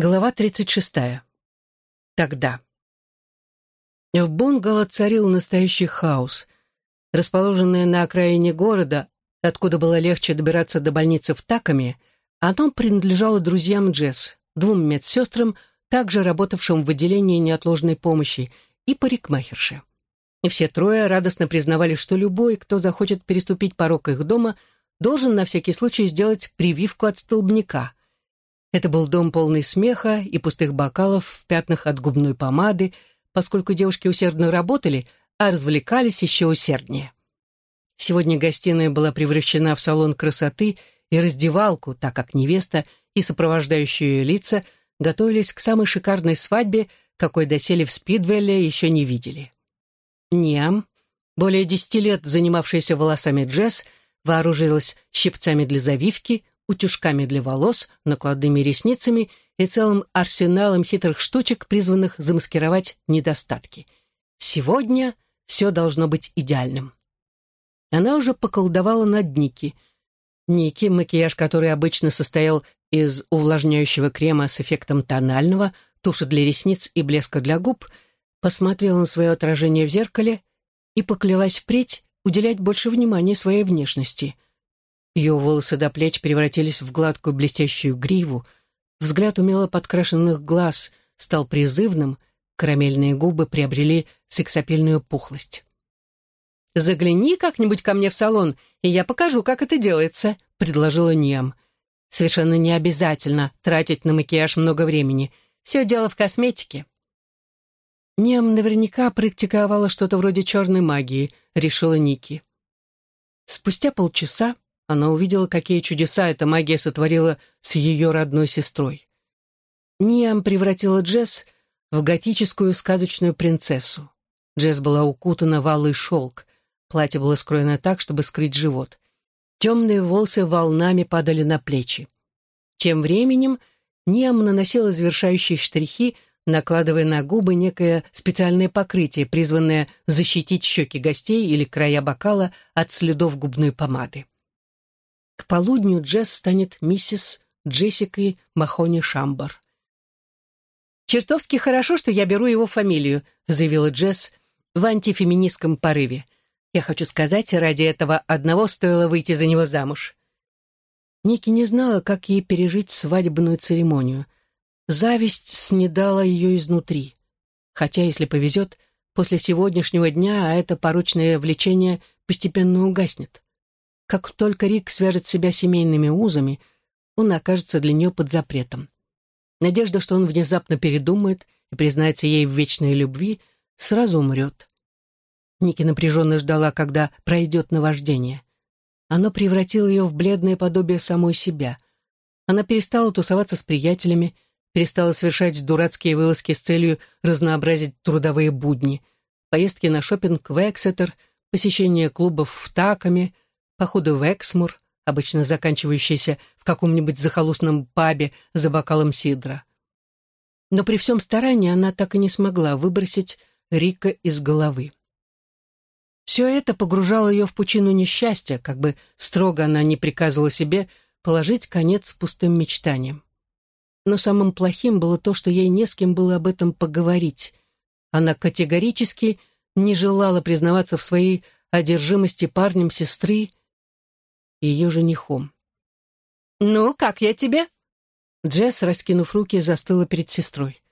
Глава 36. Тогда. В бунгало царил настоящий хаос. Расположенное на окраине города, откуда было легче добираться до больницы в Такаме, оно принадлежало друзьям Джесс, двум медсестрам, также работавшим в отделении неотложной помощи, и парикмахерше. И все трое радостно признавали, что любой, кто захочет переступить порог их дома, должен на всякий случай сделать прививку от столбняка – это был дом полный смеха и пустых бокалов в пятнах от губной помады, поскольку девушки усердно работали, а развлекались еще усерднее. Сегодня гостиная была превращена в салон красоты и раздевалку, так как невеста и сопровождающие ее лица готовились к самой шикарной свадьбе, какой доселе в Спидвелле еще не видели. Ниам, более десяти лет занимавшаяся волосами Джесс, вооружилась щипцами для завивки, утюжками для волос, накладными ресницами и целым арсеналом хитрых штучек, призванных замаскировать недостатки. Сегодня все должно быть идеальным. Она уже поколдовала над Ники. Ники, макияж который обычно состоял из увлажняющего крема с эффектом тонального, туши для ресниц и блеска для губ, посмотрела на свое отражение в зеркале и поклялась впредь уделять больше внимания своей внешности — ее волосы до плеч превратились в гладкую блестящую гриву, взгляд умело подкрашенных глаз стал призывным, карамельные губы приобрели сексапильную пухлость. «Загляни как-нибудь ко мне в салон, и я покажу, как это делается», — предложила Ниам. «Совершенно не обязательно тратить на макияж много времени. Все дело в косметике». Ниам наверняка практиковала что-то вроде черной магии, решила Ники. Спустя полчаса она увидела, какие чудеса эта магия сотворила с ее родной сестрой. Ниам превратила Джесс в готическую сказочную принцессу. Джесс была укутана в алый шелк. Платье было скроено так, чтобы скрыть живот. Темные волосы волнами падали на плечи. Тем временем Ниам наносила завершающие штрихи, накладывая на губы некое специальное покрытие, призванное защитить щеки гостей или края бокала от следов губной помады. К полудню Джесс станет миссис Джессикой Махони Шамбар. «Чертовски хорошо, что я беру его фамилию», заявила Джесс в антифеминистском порыве. «Я хочу сказать, ради этого одного стоило выйти за него замуж». Ники не знала, как ей пережить свадебную церемонию. Зависть снедала ее изнутри. Хотя, если повезет, после сегодняшнего дня а это порочное влечение постепенно угаснет. Как только Рик свяжет себя семейными узами, он окажется для нее под запретом. Надежда, что он внезапно передумает и признается ей в вечной любви, сразу умрет. Ники напряженно ждала, когда пройдет наваждение. Оно превратило ее в бледное подобие самой себя. Она перестала тусоваться с приятелями, перестала совершать дурацкие вылазки с целью разнообразить трудовые будни, поездки на шопинг в Эксетер, посещение клубов в Такаме — походы в Эксмур, обычно заканчивающиеся в каком-нибудь захолустном пабе за бокалом сидра. Но при всем старании она так и не смогла выбросить Рика из головы. Все это погружало ее в пучину несчастья, как бы строго она не приказывала себе положить конец пустым мечтаниям. Но самым плохим было то, что ей не с кем было об этом поговорить. Она категорически не желала признаваться в своей одержимости парнем сестры ее женихом. «Ну, как я тебе?» Джесс, раскинув руки, застыла перед сестрой.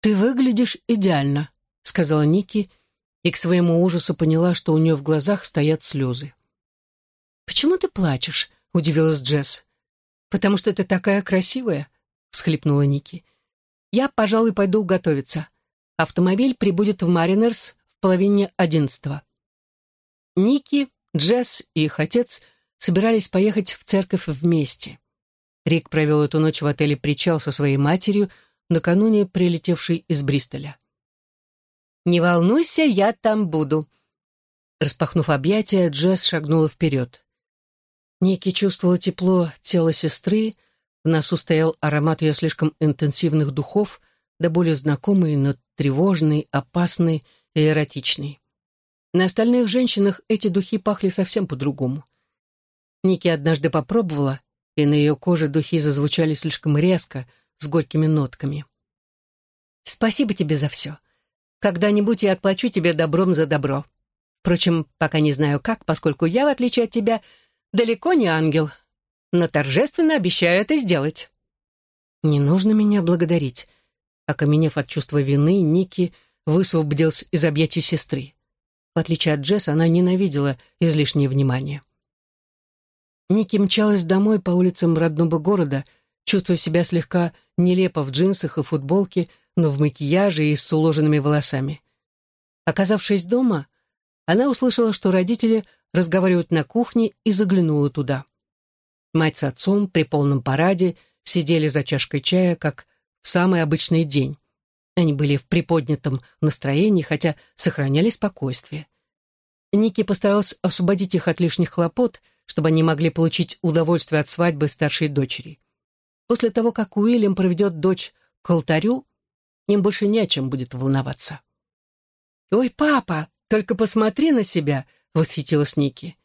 «Ты выглядишь идеально», — сказала Ники, и к своему ужасу поняла, что у нее в глазах стоят слезы. «Почему ты плачешь?» — удивилась Джесс. «Потому что ты такая красивая», — всхлипнула Ники. «Я, пожалуй, пойду готовиться. Автомобиль прибудет в Маринерс в половине одиннадцатого». Ники, Джесс и их отец собирались поехать в церковь вместе. Рик провел эту ночь в отеле «Причал» со своей матерью, накануне прилетевшей из Бристоля. «Не волнуйся, я там буду». Распахнув объятия, Джесс шагнула вперед. Ники чувствовала тепло тела сестры, в носу стоял аромат ее слишком интенсивных духов, да более знакомый, но тревожный, опасный и эротичный. На остальных женщинах эти духи пахли совсем по-другому. Ники однажды попробовала, и на ее коже духи зазвучали слишком резко, с горькими нотками. «Спасибо тебе за все. Когда-нибудь я отплачу тебе добром за добро. Впрочем, пока не знаю как, поскольку я, в отличие от тебя, далеко не ангел, но торжественно обещаю это сделать». «Не нужно меня благодарить». Окаменев от чувства вины, Ники высвободился из объятий сестры. В отличие от Джесс, она ненавидела излишнее внимание. Ники мчалась домой по улицам родного города, чувствуя себя слегка нелепо в джинсах и футболке, но в макияже и с уложенными волосами. Оказавшись дома, она услышала, что родители разговаривают на кухне и заглянула туда. Мать с отцом при полном параде сидели за чашкой чая, как в самый обычный день. Они были в приподнятом настроении, хотя сохраняли спокойствие. Ники постарался освободить их от лишних хлопот, чтобы они могли получить удовольствие от свадьбы старшей дочери. После того, как Уильям проведет дочь к алтарю, им больше не о чем будет волноваться. «Ой, папа, только посмотри на себя!» — восхитилась Ники.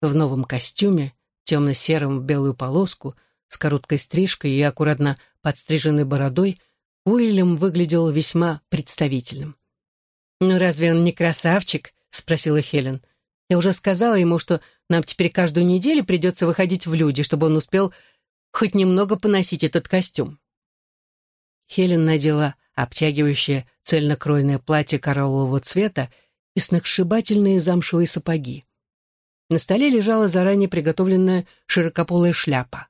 В новом костюме, темно-сером в белую полоску, с короткой стрижкой и аккуратно подстриженной бородой, Уильям выглядел весьма представительным. «Ну разве он не красавчик?» — спросила Хелен. «Я уже сказала ему, что нам теперь каждую неделю придется выходить в люди, чтобы он успел хоть немного поносить этот костюм». Хелен надела обтягивающее цельнокройное платье кораллового цвета и сногсшибательные замшевые сапоги. На столе лежала заранее приготовленная широкополая шляпа.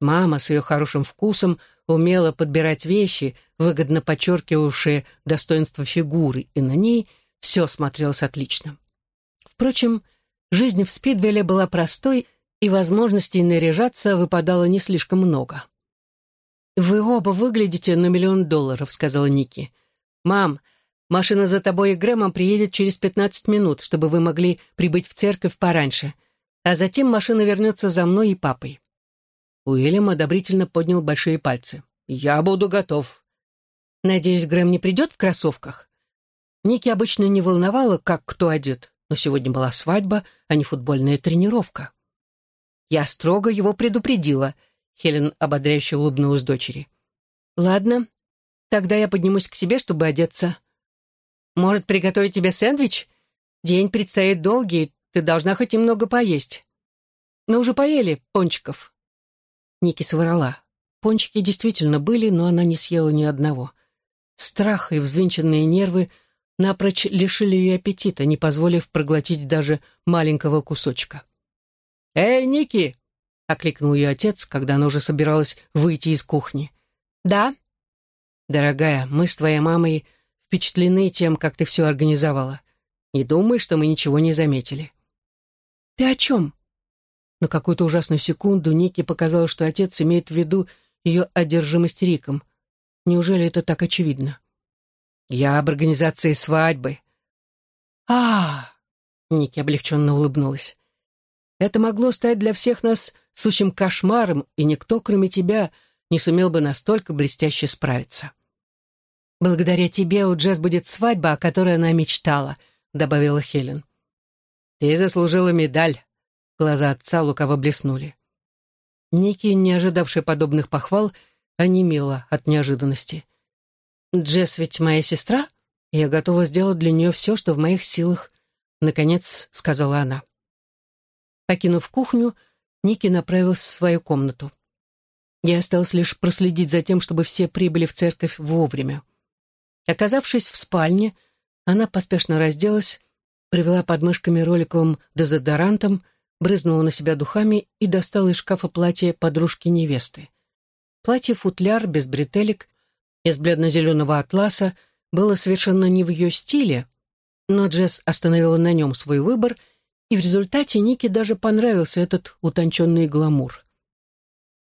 Мама с ее хорошим вкусом умела подбирать вещи, выгодно подчеркивавшие достоинство фигуры, и на ней все смотрелось отлично. Впрочем, жизнь в Спидвеле была простой, и возможностей наряжаться выпадало не слишком много. «Вы оба выглядите на миллион долларов», — сказала Ники. «Мам, машина за тобой и Грэмом приедет через пятнадцать минут, чтобы вы могли прибыть в церковь пораньше, а затем машина вернется за мной и папой». Уильям одобрительно поднял большие пальцы. «Я буду готов». «Надеюсь, Грэм не придет в кроссовках?» Ники обычно не волновало, как кто одет, но сегодня была свадьба, а не футбольная тренировка. «Я строго его предупредила», — Хелен ободряюще улыбнулась дочери. «Ладно, тогда я поднимусь к себе, чтобы одеться. Может, приготовить тебе сэндвич? День предстоит долгий, ты должна хоть немного поесть. Мы уже поели пончиков». Ники соврала. Пончики действительно были, но она не съела ни одного. Страх и взвинченные нервы напрочь лишили ее аппетита, не позволив проглотить даже маленького кусочка. «Эй, Ники!» — окликнул ее отец, когда она уже собиралась выйти из кухни. «Да?» «Дорогая, мы с твоей мамой впечатлены тем, как ты все организовала. Не думай, что мы ничего не заметили». «Ты о чем?» На какую-то ужасную секунду Нике показалось, что отец имеет в виду ее одержимость Риком. Неужели это так очевидно? «Я об организации свадьбы». а, Ники облегченно улыбнулась. «Это могло стать для всех нас сущим кошмаром, и никто, кроме тебя, не сумел бы настолько блестяще справиться». «Благодаря тебе у Джесс будет свадьба, о которой она мечтала», — добавила Хелен. «Ты заслужила медаль», Глаза отца лукаво блеснули. Ники, не ожидавший подобных похвал, онемела от неожиданности. «Джесс ведь моя сестра, и я готова сделать для нее все, что в моих силах», — наконец сказала она. Покинув кухню, Ники направился в свою комнату. Я осталось лишь проследить за тем, чтобы все прибыли в церковь вовремя. Оказавшись в спальне, она поспешно разделась, привела под мышками роликовым дезодорантом — брызнула на себя духами и достала из шкафа платье подружки невесты. Платье-футляр без бретелек, из бледно-зеленого атласа, было совершенно не в ее стиле, но Джесс остановила на нем свой выбор, и в результате Нике даже понравился этот утонченный гламур.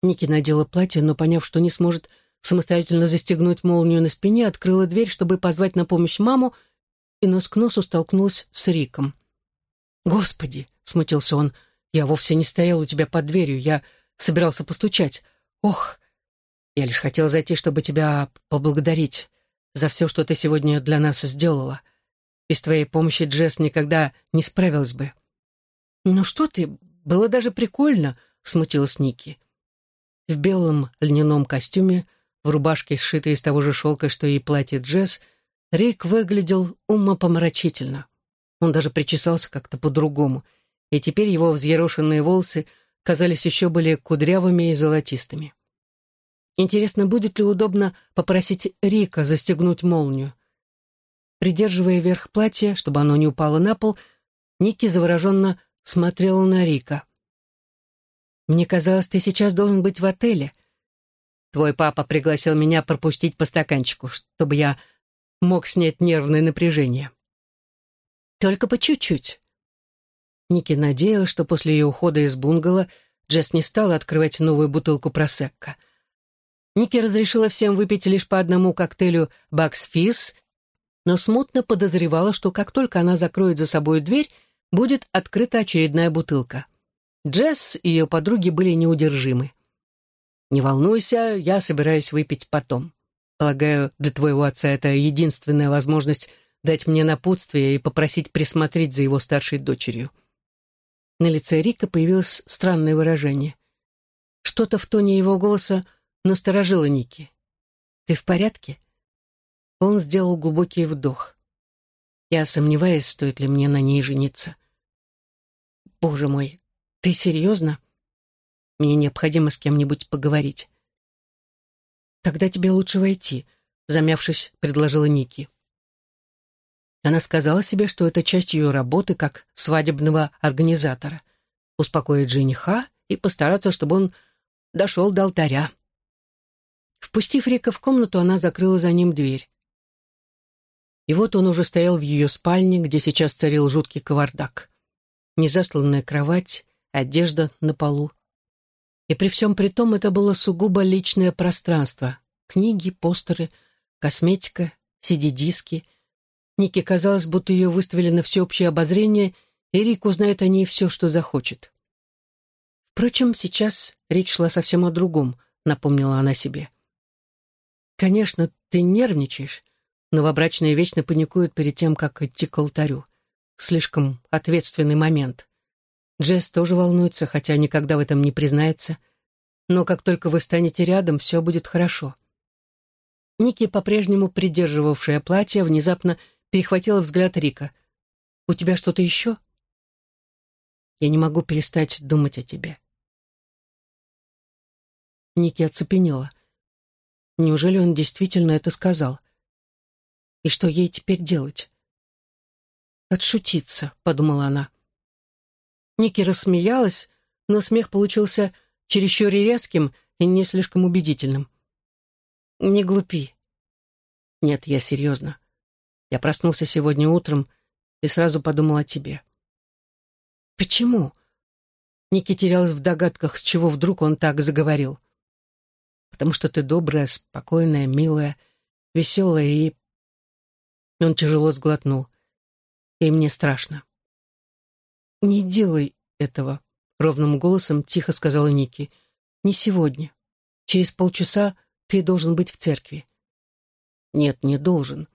Ники надела платье, но, поняв, что не сможет самостоятельно застегнуть молнию на спине, открыла дверь, чтобы позвать на помощь маму, и нос к носу столкнулась с Риком. «Господи!» — смутился он. «Я вовсе не стоял у тебя под дверью. Я собирался постучать. Ох! Я лишь хотел зайти, чтобы тебя поблагодарить за все, что ты сегодня для нас сделала. Без твоей помощи Джесс никогда не справилась бы». «Ну что ты, было даже прикольно», — смутилась Ники. В белом льняном костюме, в рубашке, сшитой из того же шелка, что и платье Джесс, Рик выглядел умопомрачительно. Он даже причесался как-то по-другому, и теперь его взъерошенные волосы казались еще более кудрявыми и золотистыми. Интересно, будет ли удобно попросить Рика застегнуть молнию? Придерживая верх платья, чтобы оно не упало на пол, Ники завороженно смотрела на Рика. «Мне казалось, ты сейчас должен быть в отеле. Твой папа пригласил меня пропустить по стаканчику, чтобы я мог снять нервное напряжение. Только по чуть-чуть». Ники надеялась, что после ее ухода из бунгало Джесс не стала открывать новую бутылку просекко. Ники разрешила всем выпить лишь по одному коктейлю «Бакс Физз», но смутно подозревала, что как только она закроет за собой дверь, будет открыта очередная бутылка. Джесс и ее подруги были неудержимы. «Не волнуйся, я собираюсь выпить потом. Полагаю, для твоего отца это единственная возможность дать мне напутствие и попросить присмотреть за его старшей дочерью». На лице Рика появилось странное выражение. Что-то в тоне его голоса насторожило Ники. «Ты в порядке?» Он сделал глубокий вдох. Я сомневаюсь, стоит ли мне на ней жениться. «Боже мой, ты серьезно? Мне необходимо с кем-нибудь поговорить». «Тогда тебе лучше войти», — замявшись, предложила Ники. Она сказала себе, что это часть ее работы как свадебного организатора. Успокоить жениха и постараться, чтобы он дошел до алтаря. Впустив Рика в комнату, она закрыла за ним дверь. И вот он уже стоял в ее спальне, где сейчас царил жуткий кавардак. Незасланная кровать, одежда на полу. И при всем при том это было сугубо личное пространство. Книги, постеры, косметика, CD-диски — Нике казалось, будто ее выставили на всеобщее обозрение, и Рик узнает о ней все, что захочет. Впрочем, сейчас речь шла совсем о другом, напомнила она себе. «Конечно, ты нервничаешь. Новобрачные вечно паникуют перед тем, как идти к алтарю. Слишком ответственный момент. Джесс тоже волнуется, хотя никогда в этом не признается. Но как только вы станете рядом, все будет хорошо». Ники, по-прежнему придерживавшая платье, внезапно перехватила взгляд Рика. «У тебя что-то еще?» «Я не могу перестать думать о тебе». Ники оцепенела. Неужели он действительно это сказал? И что ей теперь делать? «Отшутиться», — подумала она. Ники рассмеялась, но смех получился чересчур резким и не слишком убедительным. «Не глупи». «Нет, я серьезно. Я проснулся сегодня утром и сразу подумал о тебе. Почему? Ники терялась в догадках, с чего вдруг он так заговорил. Потому что ты добрая, спокойная, милая, веселая и... Он тяжело сглотнул. И мне страшно. «Не делай этого», — ровным голосом тихо сказала Ники. «Не сегодня. Через полчаса ты должен быть в церкви». «Нет, не должен.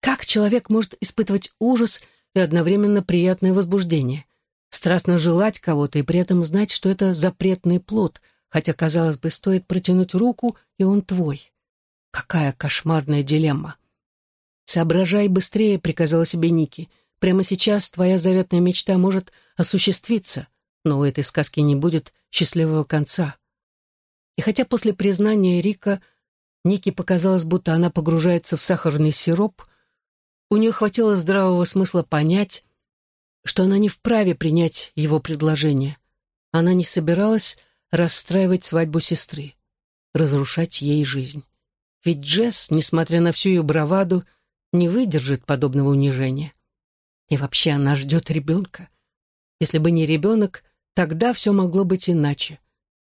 Как человек может испытывать ужас и одновременно приятное возбуждение? Страстно желать кого-то и при этом знать, что это запретный плод, хотя, казалось бы, стоит протянуть руку, и он твой. Какая кошмарная дилемма. «Соображай быстрее», — приказала себе Ники. «Прямо сейчас твоя заветная мечта может осуществиться, но у этой сказки не будет счастливого конца». И хотя после признания Рика Ники показалось, будто она погружается в сахарный сироп, у нее хватило здравого смысла понять, что она не вправе принять его предложение. Она не собиралась расстраивать свадьбу сестры, разрушать ей жизнь. Ведь Джесс, несмотря на всю ее браваду, не выдержит подобного унижения. И вообще она ждет ребенка. Если бы не ребенок, тогда все могло быть иначе.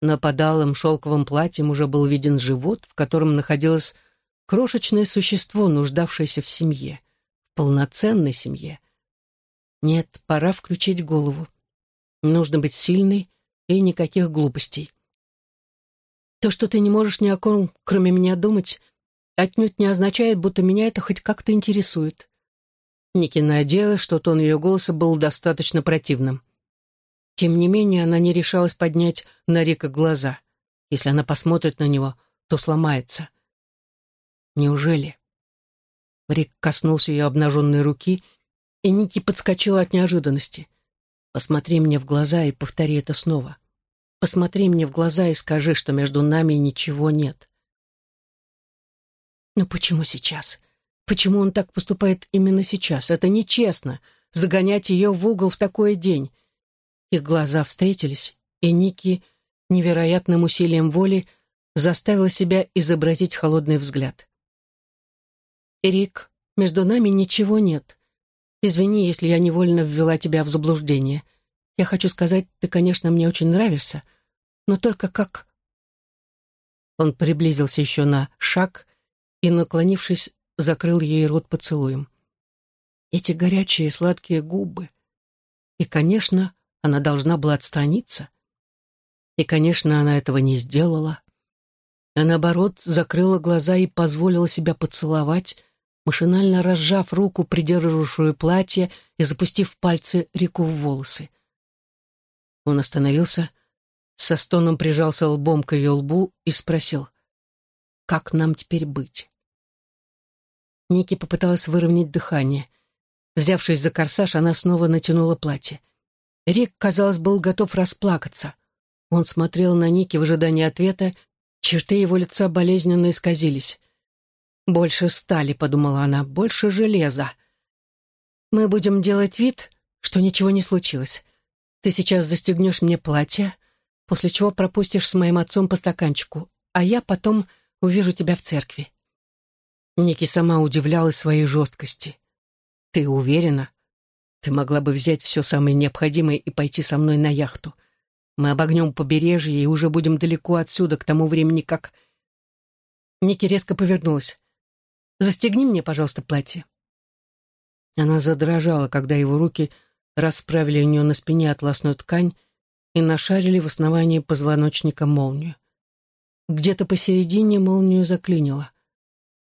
На подалом шелковом платье уже был виден живот, в котором находилось крошечное существо, нуждавшееся в семье — полноценной семье. Нет, пора включить голову. Нужно быть сильной и никаких глупостей. То, что ты не можешь ни о ком, кроме меня, думать, отнюдь не означает, будто меня это хоть как-то интересует. Ники надеялась, что тон ее голоса был достаточно противным. Тем не менее, она не решалась поднять на Рика глаза. Если она посмотрит на него, то сломается. Неужели? Рик коснулся ее обнаженной руки, и Ники подскочила от неожиданности. «Посмотри мне в глаза и повтори это снова. Посмотри мне в глаза и скажи, что между нами ничего нет». «Но почему сейчас? Почему он так поступает именно сейчас? Это нечестно — загонять ее в угол в такой день». Их глаза встретились, и Ники невероятным усилием воли заставила себя изобразить холодный взгляд. «Рик, между нами ничего нет. Извини, если я невольно ввела тебя в заблуждение. Я хочу сказать, ты, конечно, мне очень нравишься, но только как...» Он приблизился еще на шаг и, наклонившись, закрыл ей рот поцелуем. Эти горячие сладкие губы. И, конечно, она должна была отстраниться. И, конечно, она этого не сделала. А наоборот, закрыла глаза и позволила себя поцеловать, машинально разжав руку, придерживавшую платье, и запустив пальцы Рику в волосы. Он остановился, со стоном прижался лбом к ее лбу и спросил, «Как нам теперь быть?» Ники попыталась выровнять дыхание. Взявшись за корсаж, она снова натянула платье. Рик, казалось, был готов расплакаться. Он смотрел на Ники в ожидании ответа, черты его лица болезненно исказились. «Больше стали», — подумала она, — «больше железа». «Мы будем делать вид, что ничего не случилось. Ты сейчас застегнешь мне платье, после чего пропустишь с моим отцом по стаканчику, а я потом увижу тебя в церкви». Ники сама удивлялась своей жесткости. «Ты уверена? Ты могла бы взять все самое необходимое и пойти со мной на яхту. Мы обогнем побережье и уже будем далеко отсюда к тому времени, как...» Ники резко повернулась. Застегни мне, пожалуйста, платье». Она задрожала, когда его руки расправили у нее на спине атласную ткань и нашарили в основании позвоночника молнию. Где-то посередине молнию заклинило.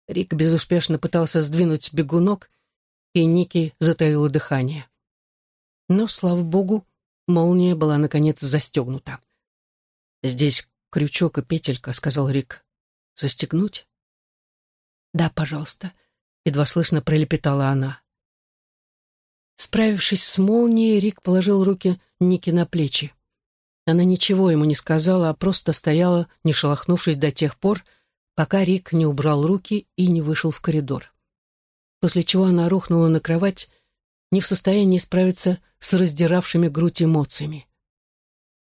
Рик безуспешно пытался сдвинуть бегунок, и Ники затаила дыхание. Но, слава богу, молния была, наконец, застегнута. «Здесь крючок и петелька», — сказал Рик. «Застегнуть?» «Да, пожалуйста», — едва слышно пролепетала она. Справившись с молнией, Рик положил руки Ники на плечи. Она ничего ему не сказала, а просто стояла, не шелохнувшись до тех пор, пока Рик не убрал руки и не вышел в коридор. После чего она рухнула на кровать, не в состоянии справиться с раздиравшими грудь эмоциями.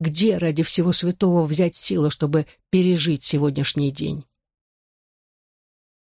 Где ради всего святого взять силы, чтобы пережить сегодняшний день?